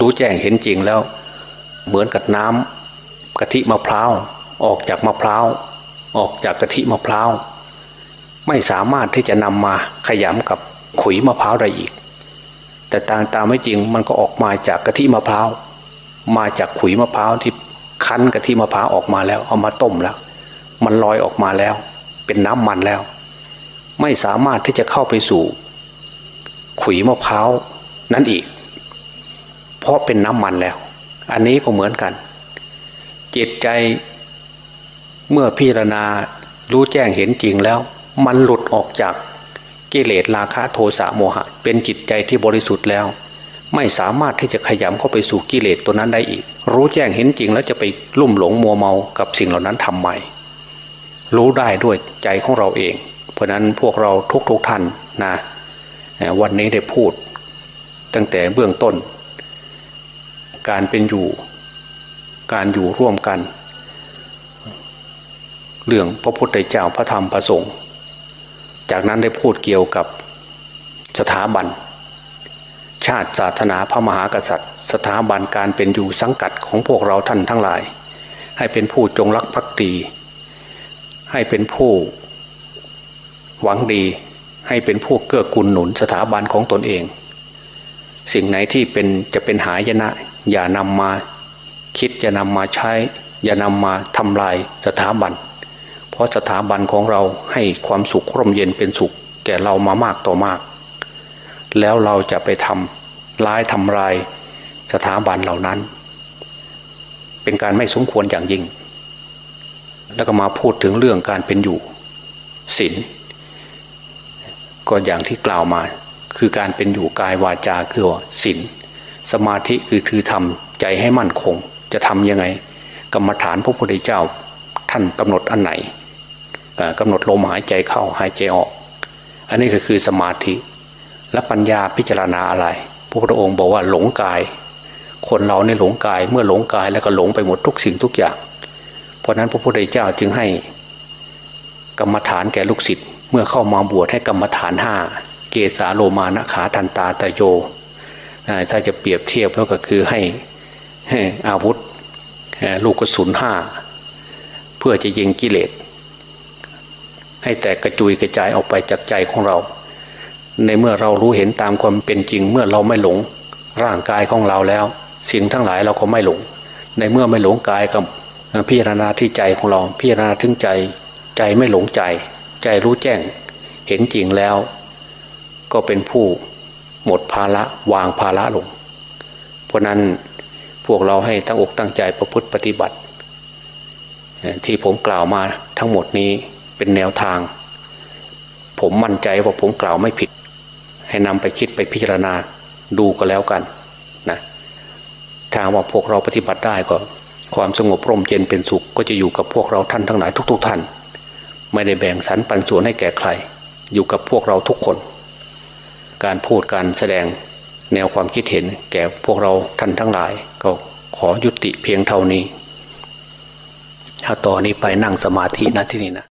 รู้แจ้งเห็นจริงแล้ว เหมือนกับน้ำกะทิมะพร้าวออกจากมะพร้าวออกจากกะทิมะพร้าวไม่สามารถที่จะนำมาขยำกับขุยมะพร้าวได้อีก แต่ตามตามไม่จริงมันก็ออกมาจากกะทิมะพร้าวมาจากขุยมะพร้าวที่คั้นกะทิมะพร้าวออกมาแล้ว เอามาต้มแล้ว มันลอยออกมาแล้ว เป็นน้ำมันแล้ว ไม่สามารถที่จะเข้าไปสู่ ขุยมะพร้าวนั้นอีก เพราะเป็นน้ำมันแล้ว อันนี้ก็เหมือนกัน จิตใจเมื่อพิจารณารู้แจ้งเห็นจริงแล้ว มันหลุดออกจาก กิเลสราคะโทสะโมหะ เป็นจิตใจที่บริสุทธิ์แล้ว ไม่สามารถที่จะขยำเข้าไปสู่กิเลสตัวนั้นได้อีก รู้แจ้งเห็นจริงแล้วจะไปลุ่มหลงมัวเมากับสิ่งเหล่านั้นทำไมรู้ได้ด้วยใจของเราเอง เพราะนั้นพวกเราทุกๆทท่านนะวันนี้ได้พูด ตั้งแต่เบื้องต้น การเป็นอยู่ การอยู่ร่วมกัน เรื่องพระพุทธเจ้าพระธรรมพระสงฆ์ จากนั้นได้พูดเกี่ยวกับสถาบัน ชาติศาสนาพระมหากษัตริย์ สถาบันการเป็นอยู่สังกัดของพวกเราท่านทั้งหลาย ให้เป็นผู้จงรักภักดี ให้เป็นผู้หวังดี ให้เป็นผู้เกื้อกูลหนุนสถาบันของตนเอง สิ่งไหนที่เป็นจะเป็นหายนะ อย่านำมาคิดอย่านำมาใช้ อย่านำมาทำลายสถาบัน ราะสถาบันของเราให้ความสุขร่มเย็นเป็นสุข แก่เรามามากต่อมาก แล้วเราจะไปทำร้ายทำลายสถาบันเหล่านั้น เป็นการไม่สมควรอย่างยิ่ง แล้วก็มาพูดถึงเรื่องการเป็นอยู่ศีลก็อย่างที่กล่าวมา คือการเป็นอยู่กายวาจาคือศีลสมาธิคือคือทำใจให้มั่นคง จะทำยังไง กรรมฐานพระพุทธเจ้าท่านกำหนดอันไหน กำหนดลมหายใจเข้าหายใจออก อันนี้ก็คือสมาธิ และปัญญาพิจารณาอะไร พระพุทธองค์บอกว่าหลงกาย คนเราในหลงกายเมื่อหลงกายแล้วก็หลงไปหมดทุกสิ่งทุกอย่าง เพราะนั้นพระพุทธเจ้าจึงให้ กรรมฐานแก่ลูกศิษย์เมื่อเข้ามาบวชให้กรรมฐานห้าเกสาโลมานะขาทันตาตะโยถ้าจะเปรียบเทียบแล้วก็คือให้อาวุธลูกกระสุนห้าเพื่อจะยิงกิเลส ให้แตกกระจุยกระจายออกไปจากใจของเรา ในเมื่อเรารู้เห็นตามความเป็นจริงเมื่อเราไม่หลงร่างกายของเราแล้ว สิ่งทั้งหลายเราก็ไม่หลง ในเมื่อไม่หลงกายกับพิจารณาที่ใจของเราพิจารณาถึงใจ ใจไม่หลงใจ ใจรู้แจ้ง เห็นจริงแล้ว ก็เป็นผู้หมดภาระวางภาระลง เพราะนั้นพวกเราให้ตั้งอกตั้งใจประพฤติปฏิบัติ ที่ผมกล่าวมาทั้งหมดนี้ เป็นแนวทาง ผมมั่นใจว่าผมกล่าวไม่ผิด ให้นำไปคิดไปพิจารณาดูก็แล้วกันนะทางว่าพวกเราปฏิบัติได้ก็ ความสงบร่มเย็นเป็นสุขก็จะอยู่กับพวกเราท่านทั้งหลายทุก ๆ ท่าน ไม่ได้แบ่งสรรปันส่วนให้แก่ใคร อยู่กับพวกเราทุกคน การพูดการแสดงแนวความคิดเห็นแก่พวกเราท่านทั้งหลาย ก็ขอยุติเพียงเท่านี้ถ้าต่อนนี้ไปนั่งสมาธินะที่นี่นะ